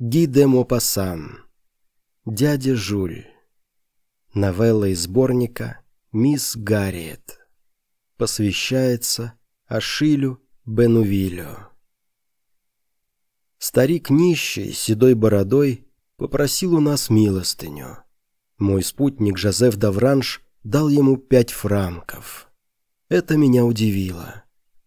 Ги де Мопассан. Дядя Жуль. Новелла из сборника «Мисс Гарриет». Посвящается Ашилю Бенувилю. Старик нищий, седой бородой, попросил у нас милостыню. Мой спутник Жозеф Давранш дал ему пять франков. Это меня удивило.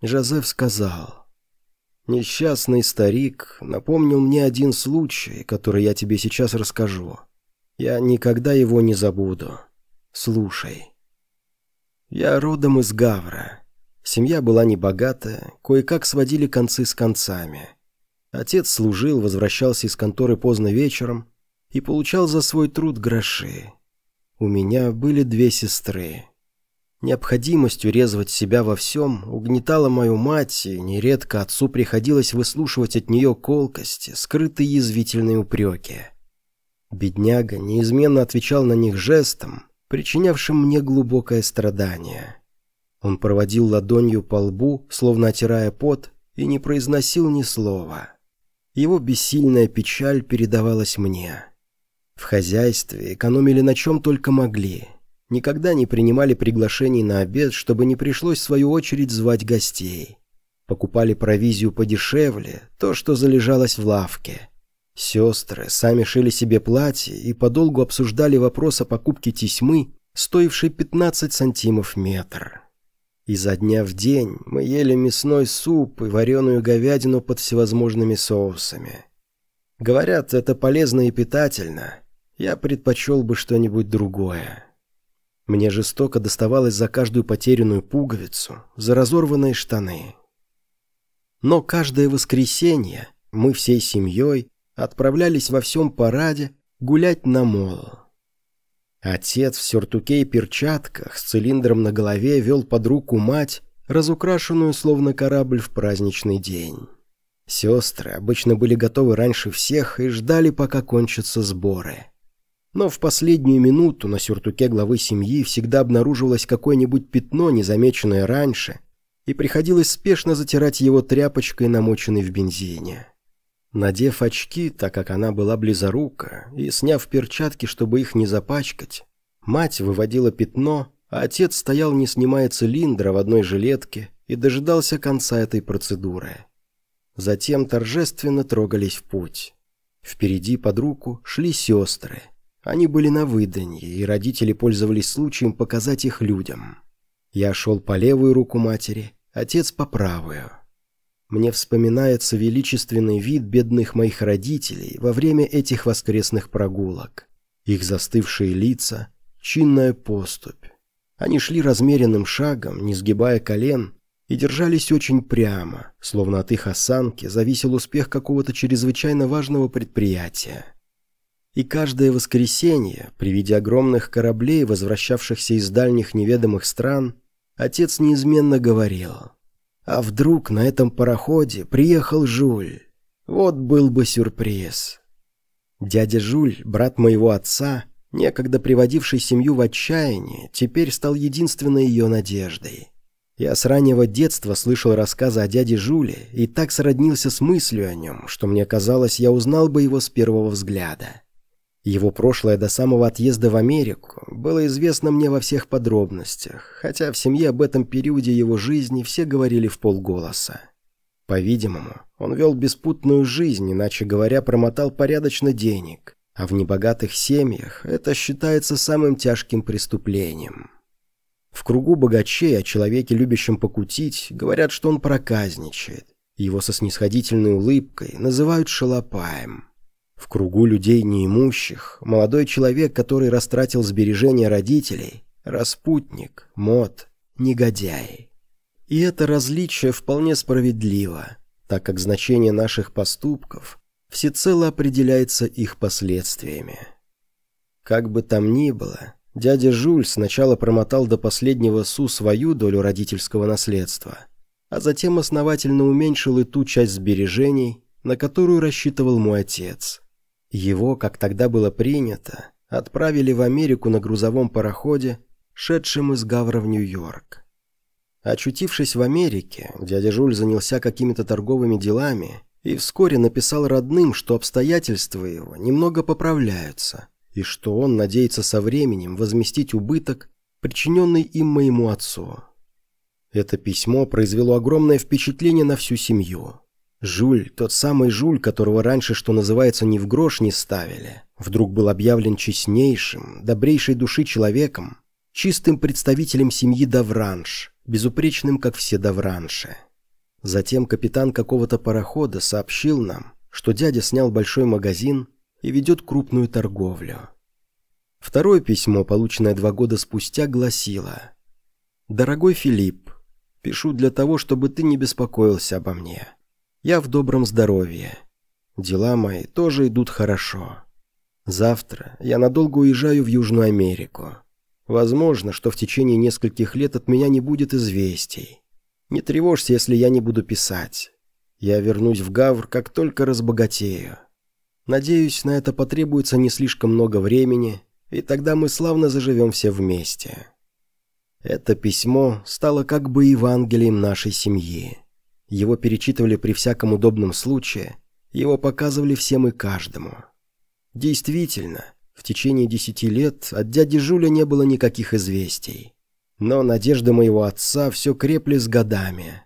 Жозеф сказал, «Несчастный старик напомнил мне один случай, который я тебе сейчас расскажу. Я никогда его не забуду. Слушай. Я родом из Гавра. Семья была небогатая, кое-как сводили концы с концами». Отец служил, возвращался из конторы поздно вечером и получал за свой труд гроши. У меня были две сестры. Необходимость урезывать себя во всем угнетала мою мать, и нередко отцу приходилось выслушивать от нее колкости, скрытые язвительные упреки. Бедняга неизменно отвечал на них жестом, причинявшим мне глубокое страдание. Он проводил ладонью по лбу, словно отирая пот, и не произносил ни слова. Его бессильная печаль передавалась мне. В хозяйстве экономили на чем только могли. Никогда не принимали приглашений на обед, чтобы не пришлось в свою очередь звать гостей. Покупали провизию подешевле, то, что залежалось в лавке. Сестры сами шили себе платья и подолгу обсуждали вопрос о покупке тесьмы, стоившей 15 сантимов метр. Изо дня в день мы ели мясной суп и вареную говядину под всевозможными соусами. Говорят, это полезно и питательно. Я предпочел бы что-нибудь другое. Мне жестоко доставалось за каждую потерянную пуговицу, за разорванные штаны. Но каждое воскресенье мы всей семьей отправлялись во всем параде гулять на мол. Отец в сюртуке и перчатках с цилиндром на голове вел под руку мать, разукрашенную словно корабль в праздничный день. Сестры обычно были готовы раньше всех и ждали, пока кончатся сборы. Но в последнюю минуту на сюртуке главы семьи всегда обнаруживалось какое-нибудь пятно, незамеченное раньше, и приходилось спешно затирать его тряпочкой, намоченной в бензине. Надев очки, так как она была близорука, и сняв перчатки, чтобы их не запачкать, мать выводила пятно, а отец стоял, не снимая цилиндра в одной жилетке, и дожидался конца этой процедуры. Затем торжественно трогались в путь. Впереди под руку шли сестры. Они были на выданье, и родители пользовались случаем показать их людям. Я шел по левую руку матери, отец по правую. Мне вспоминается величественный вид бедных моих родителей во время этих воскресных прогулок. Их застывшие лица, чинная поступь. Они шли размеренным шагом, не сгибая колен, и держались очень прямо, словно от их осанки зависел успех какого-то чрезвычайно важного предприятия. И каждое воскресенье, при виде огромных кораблей, возвращавшихся из дальних неведомых стран, отец неизменно говорил – а вдруг на этом пароходе приехал Жуль? Вот был бы сюрприз. Дядя Жуль, брат моего отца, некогда приводивший семью в отчаяние, теперь стал единственной ее надеждой. Я с раннего детства слышал рассказы о дяде Жуле и так сроднился с мыслью о нем, что мне казалось, я узнал бы его с первого взгляда. Его прошлое до самого отъезда в Америку было известно мне во всех подробностях, хотя в семье об этом периоде его жизни все говорили в полголоса. По-видимому, он вел беспутную жизнь, иначе говоря, промотал порядочно денег, а в небогатых семьях это считается самым тяжким преступлением. В кругу богачей о человеке, любящем покутить, говорят, что он проказничает. Его со снисходительной улыбкой называют шалопаем – в кругу людей неимущих, молодой человек, который растратил сбережения родителей, распутник, мод, негодяй. И это различие вполне справедливо, так как значение наших поступков всецело определяется их последствиями. Как бы там ни было, дядя Жуль сначала промотал до последнего су свою долю родительского наследства, а затем основательно уменьшил и ту часть сбережений, на которую рассчитывал мой отец. Его, как тогда было принято, отправили в Америку на грузовом пароходе, шедшем из Гавра в Нью-Йорк. Очутившись в Америке, дядя Жуль занялся какими-то торговыми делами и вскоре написал родным, что обстоятельства его немного поправляются, и что он надеется со временем возместить убыток, причиненный им моему отцу. Это письмо произвело огромное впечатление на всю семью. Жуль, тот самый Жуль, которого раньше, что называется, ни в грош не ставили, вдруг был объявлен честнейшим, добрейшей души человеком, чистым представителем семьи Давранш, безупречным, как все Давранши. Затем капитан какого-то парохода сообщил нам, что дядя снял большой магазин и ведет крупную торговлю. Второе письмо, полученное два года спустя, гласило «Дорогой Филипп, пишу для того, чтобы ты не беспокоился обо мне. Я в добром здоровье. Дела мои тоже идут хорошо. Завтра я надолго уезжаю в Южную Америку. Возможно, что в течение нескольких лет от меня не будет известий. Не тревожься, если я не буду писать. Я вернусь в Гавр, как только разбогатею. Надеюсь, на это потребуется не слишком много времени, и тогда мы славно заживем все вместе. Это письмо стало как бы Евангелием нашей семьи. Его перечитывали при всяком удобном случае, его показывали всем и каждому. Действительно, в течение десяти лет от дяди Жуля не было никаких известий. Но надежды моего отца все крепли с годами.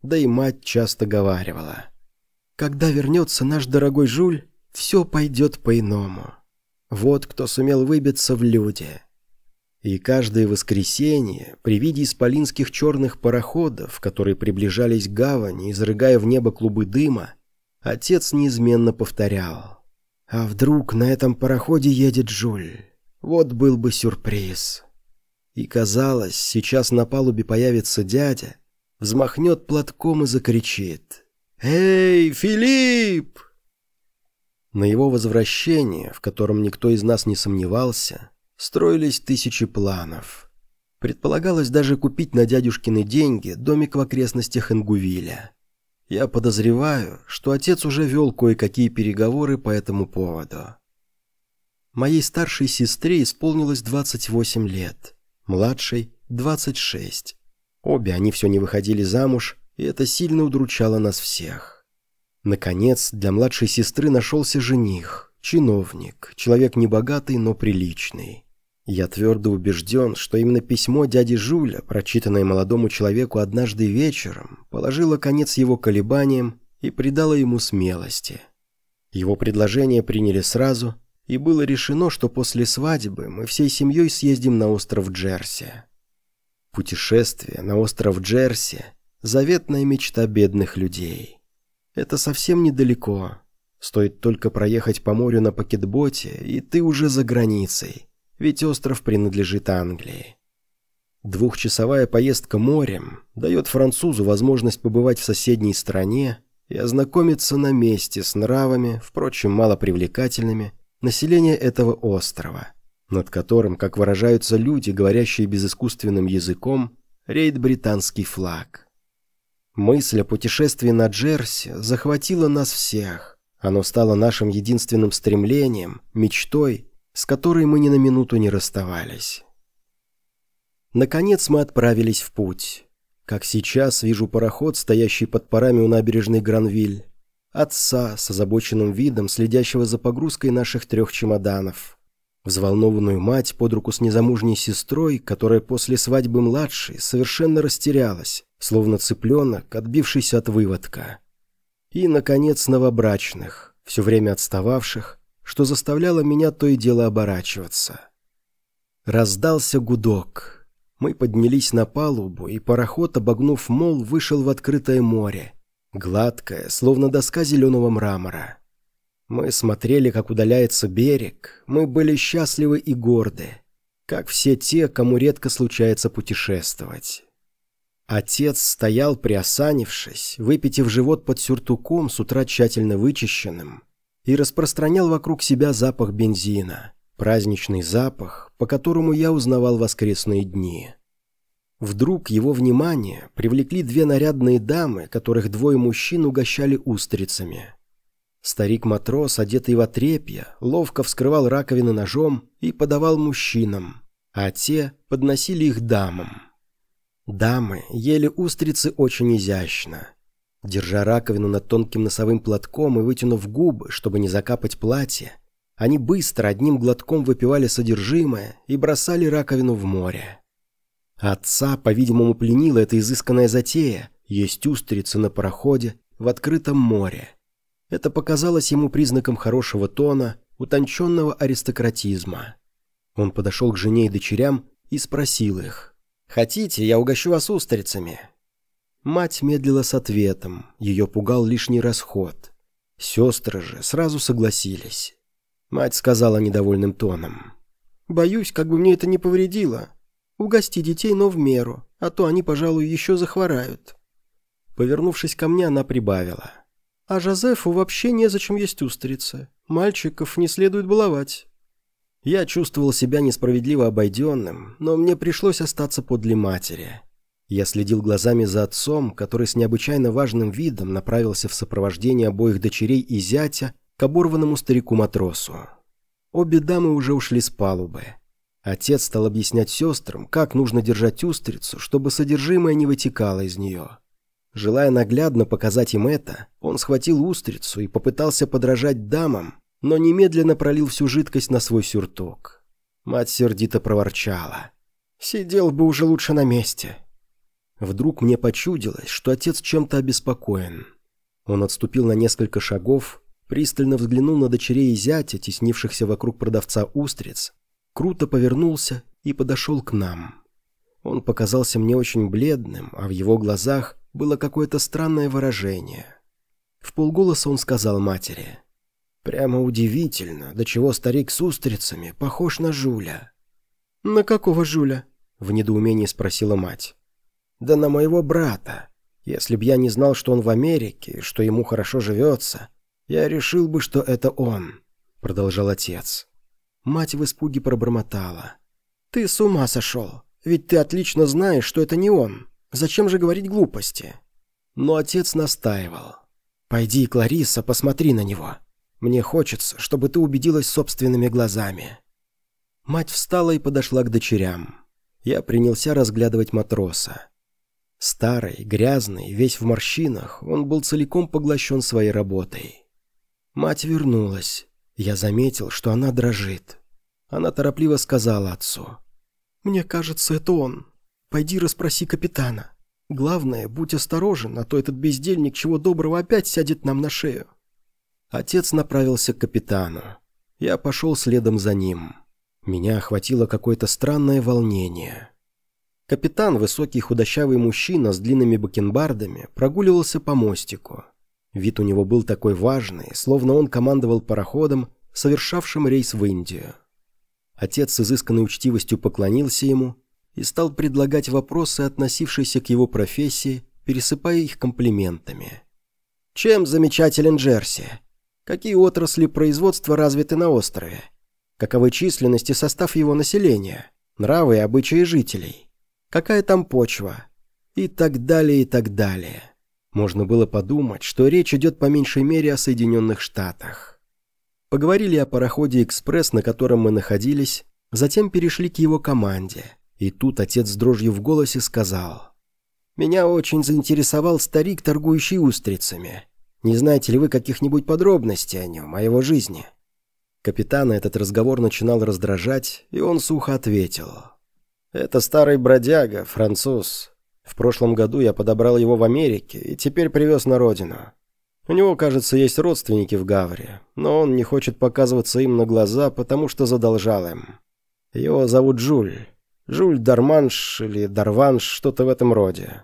Да и мать часто говаривала. «Когда вернется наш дорогой Жуль, все пойдет по-иному. Вот кто сумел выбиться в люди». И каждое воскресенье, при виде исполинских черных пароходов, которые приближались к гавани, изрыгая в небо клубы дыма, отец неизменно повторял. «А вдруг на этом пароходе едет Жуль? Вот был бы сюрприз». И казалось, сейчас на палубе появится дядя, взмахнет платком и закричит. «Эй, Филипп!» На его возвращение, в котором никто из нас не сомневался, строились тысячи планов. Предполагалось даже купить на дядюшкины деньги домик в окрестностях Ингувиля. Я подозреваю, что отец уже вел кое-какие переговоры по этому поводу. Моей старшей сестре исполнилось 28 лет, младшей – 26. Обе они все не выходили замуж, и это сильно удручало нас всех. Наконец, для младшей сестры нашелся жених, чиновник, человек небогатый, но приличный. Я твердо убежден, что именно письмо дяди Жуля, прочитанное молодому человеку однажды вечером, положило конец его колебаниям и придало ему смелости. Его предложение приняли сразу, и было решено, что после свадьбы мы всей семьей съездим на остров Джерси. Путешествие на остров Джерси – заветная мечта бедных людей. Это совсем недалеко. Стоит только проехать по морю на пакетботе, и ты уже за границей, ведь остров принадлежит Англии. Двухчасовая поездка морем дает французу возможность побывать в соседней стране и ознакомиться на месте с нравами, впрочем, малопривлекательными, население этого острова, над которым, как выражаются люди, говорящие безыскусственным языком, реет британский флаг. Мысль о путешествии на Джерси захватила нас всех. Оно стало нашим единственным стремлением, мечтой, с которой мы ни на минуту не расставались. Наконец мы отправились в путь. Как сейчас вижу пароход, стоящий под парами у набережной Гранвиль, отца с озабоченным видом, следящего за погрузкой наших трех чемоданов, взволнованную мать под руку с незамужней сестрой, которая после свадьбы младшей совершенно растерялась, словно цыпленок, отбившийся от выводка. И, наконец, новобрачных, все время отстававших, что заставляло меня то и дело оборачиваться. Раздался гудок. Мы поднялись на палубу, и пароход, обогнув мол, вышел в открытое море, Гладкая, словно доска зеленого мрамора. Мы смотрели, как удаляется берег, мы были счастливы и горды, как все те, кому редко случается путешествовать. Отец стоял, приосанившись, выпитив живот под сюртуком, с утра тщательно вычищенным, и распространял вокруг себя запах бензина, праздничный запах, по которому я узнавал воскресные дни. Вдруг его внимание привлекли две нарядные дамы, которых двое мужчин угощали устрицами. Старик-матрос, одетый в отрепье, ловко вскрывал раковины ножом и подавал мужчинам, а те подносили их дамам. Дамы ели устрицы очень изящно. Держа раковину над тонким носовым платком и вытянув губы, чтобы не закапать платье, они быстро одним глотком выпивали содержимое и бросали раковину в море. Отца, по-видимому, пленила эта изысканная затея – есть устрицы на пароходе в открытом море. Это показалось ему признаком хорошего тона, утонченного аристократизма. Он подошел к жене и дочерям и спросил их. «Хотите, я угощу вас устрицами?» Мать медлила с ответом, ее пугал лишний расход. Сестры же сразу согласились. Мать сказала недовольным тоном. «Боюсь, как бы мне это не повредило. Угости детей, но в меру, а то они, пожалуй, еще захворают». Повернувшись ко мне, она прибавила. «А Жозефу вообще незачем есть устрицы. Мальчиков не следует баловать». Я чувствовал себя несправедливо обойденным, но мне пришлось остаться подле матери. Я следил глазами за отцом, который с необычайно важным видом направился в сопровождении обоих дочерей и зятя к оборванному старику-матросу. Обе дамы уже ушли с палубы. Отец стал объяснять сестрам, как нужно держать устрицу, чтобы содержимое не вытекало из нее. Желая наглядно показать им это, он схватил устрицу и попытался подражать дамам, но немедленно пролил всю жидкость на свой сюртук. Мать сердито проворчала. «Сидел бы уже лучше на месте. Вдруг мне почудилось, что отец чем-то обеспокоен. Он отступил на несколько шагов, пристально взглянул на дочерей и зятя, теснившихся вокруг продавца устриц, круто повернулся и подошел к нам. Он показался мне очень бледным, а в его глазах было какое-то странное выражение. В полголоса он сказал матери. «Прямо удивительно, до чего старик с устрицами похож на Жуля». «На какого Жуля?» — в недоумении спросила мать. Да на моего брата. Если б я не знал, что он в Америке, что ему хорошо живется, я решил бы, что это он», — продолжал отец. Мать в испуге пробормотала. «Ты с ума сошел. Ведь ты отлично знаешь, что это не он. Зачем же говорить глупости?» Но отец настаивал. «Пойди, Клариса, посмотри на него. Мне хочется, чтобы ты убедилась собственными глазами». Мать встала и подошла к дочерям. Я принялся разглядывать матроса. Старый, грязный, весь в морщинах, он был целиком поглощен своей работой. Мать вернулась. Я заметил, что она дрожит. Она торопливо сказала отцу. «Мне кажется, это он. Пойди расспроси капитана. Главное, будь осторожен, а то этот бездельник чего доброго опять сядет нам на шею». Отец направился к капитану. Я пошел следом за ним. Меня охватило какое-то странное волнение. Капитан, высокий худощавый мужчина с длинными бакенбардами, прогуливался по мостику. Вид у него был такой важный, словно он командовал пароходом, совершавшим рейс в Индию. Отец с изысканной учтивостью поклонился ему и стал предлагать вопросы, относившиеся к его профессии, пересыпая их комплиментами. «Чем замечателен Джерси? Какие отрасли производства развиты на острове? Каковы численность и состав его населения? Нравы и обычаи жителей?» Какая там почва и так далее, и так далее. Можно было подумать, что речь идет по меньшей мере о Соединенных Штатах. Поговорили о пароходе «Экспресс», на котором мы находились, затем перешли к его команде. И тут отец с дрожью в голосе сказал. «Меня очень заинтересовал старик, торгующий устрицами. Не знаете ли вы каких-нибудь подробностей о нем, о его жизни?» Капитана этот разговор начинал раздражать, и он сухо ответил. Это старый бродяга, француз. В прошлом году я подобрал его в Америке и теперь привез на родину. У него, кажется, есть родственники в Гавре, но он не хочет показываться им на глаза, потому что задолжал им. Его зовут Жуль. Жуль Дарманш или Дарванш, что-то в этом роде.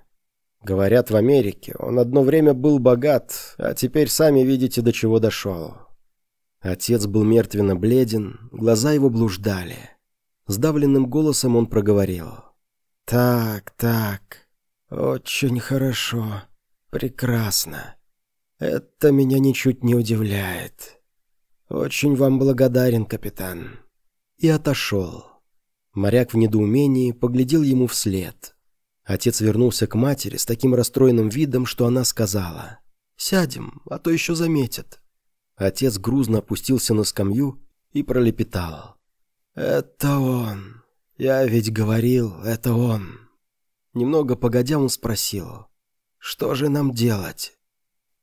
Говорят, в Америке он одно время был богат, а теперь сами видите, до чего дошел. Отец был мертвенно бледен, глаза его блуждали. Сдавленным голосом он проговорил. «Так, так, очень хорошо, прекрасно. Это меня ничуть не удивляет. Очень вам благодарен, капитан». И отошел. Моряк в недоумении поглядел ему вслед. Отец вернулся к матери с таким расстроенным видом, что она сказала. «Сядем, а то еще заметят». Отец грузно опустился на скамью и пролепетал. «Это он. Я ведь говорил, это он». Немного погодя он спросил, «Что же нам делать?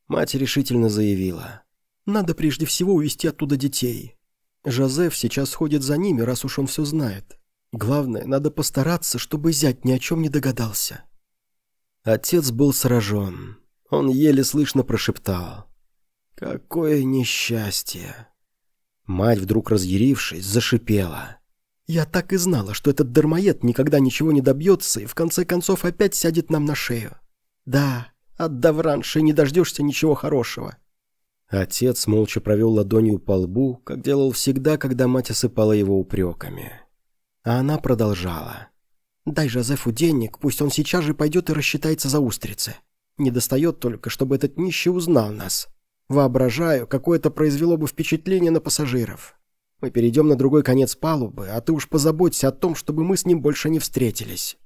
Мать решительно заявила. «Надо прежде всего увести оттуда детей. Жозеф сейчас ходит за ними, раз уж он все знает. Главное, надо постараться, чтобы зять ни о чем не догадался». Отец был сражен. Он еле слышно прошептал. «Какое несчастье!» Мать, вдруг разъярившись, зашипела. «Я так и знала, что этот дармоед никогда ничего не добьется и в конце концов опять сядет нам на шею. Да, от Давранши не дождешься ничего хорошего». Отец молча провел ладонью по лбу, как делал всегда, когда мать осыпала его упреками. А она продолжала. «Дай Жозефу денег, пусть он сейчас же пойдет и рассчитается за устрицы. Не достает только, чтобы этот нищий узнал нас. Воображаю, какое это произвело бы впечатление на пассажиров. Мы перейдем на другой конец палубы, а ты уж позаботься о том, чтобы мы с ним больше не встретились».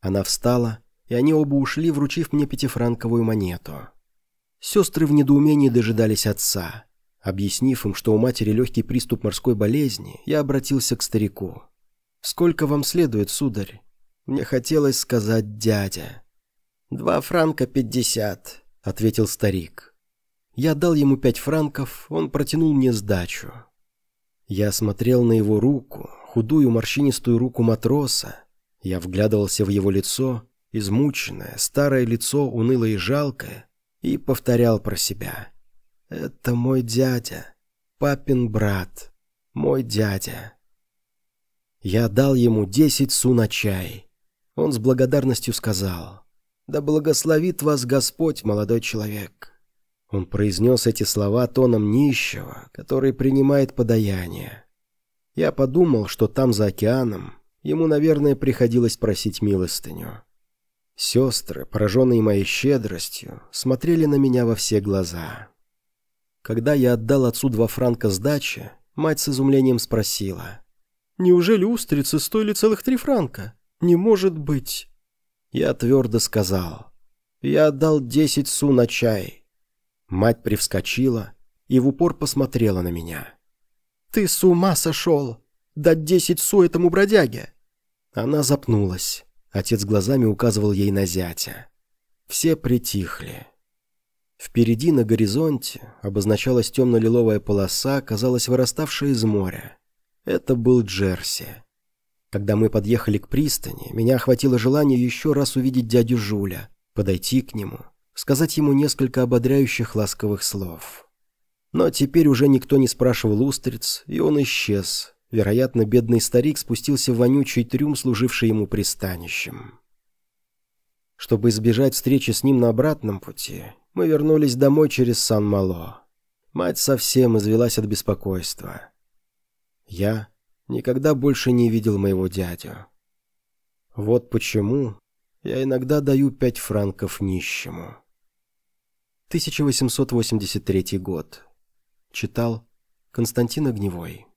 Она встала, и они оба ушли, вручив мне пятифранковую монету. Сестры в недоумении дожидались отца. Объяснив им, что у матери легкий приступ морской болезни, я обратился к старику. «Сколько вам следует, сударь?» Мне хотелось сказать «дядя». «Два франка пятьдесят», — ответил старик. Я дал ему пять франков, он протянул мне сдачу. Я смотрел на его руку, худую морщинистую руку матроса. Я вглядывался в его лицо, измученное, старое лицо, унылое и жалкое, и повторял про себя. «Это мой дядя, папин брат, мой дядя». Я дал ему десять су на чай. Он с благодарностью сказал, «Да благословит вас Господь, молодой человек». Он произнес эти слова тоном нищего, который принимает подаяние. Я подумал, что там, за океаном, ему, наверное, приходилось просить милостыню. Сестры, пораженные моей щедростью, смотрели на меня во все глаза. Когда я отдал отцу два франка сдачи, мать с изумлением спросила. «Неужели устрицы стоили целых три франка? Не может быть!» Я твердо сказал. «Я отдал десять су на чай, Мать привскочила и в упор посмотрела на меня. «Ты с ума сошел! Дать десять су этому бродяге!» Она запнулась. Отец глазами указывал ей на зятя. Все притихли. Впереди на горизонте обозначалась темно-лиловая полоса, казалось, выраставшая из моря. Это был Джерси. Когда мы подъехали к пристани, меня охватило желание еще раз увидеть дядю Жуля, подойти к нему сказать ему несколько ободряющих ласковых слов. Но теперь уже никто не спрашивал устриц, и он исчез. Вероятно, бедный старик спустился в вонючий трюм, служивший ему пристанищем. Чтобы избежать встречи с ним на обратном пути, мы вернулись домой через Сан-Мало. Мать совсем извелась от беспокойства. Я никогда больше не видел моего дядю. Вот почему я иногда даю пять франков нищему. 1883 год. Читал Константин Огневой.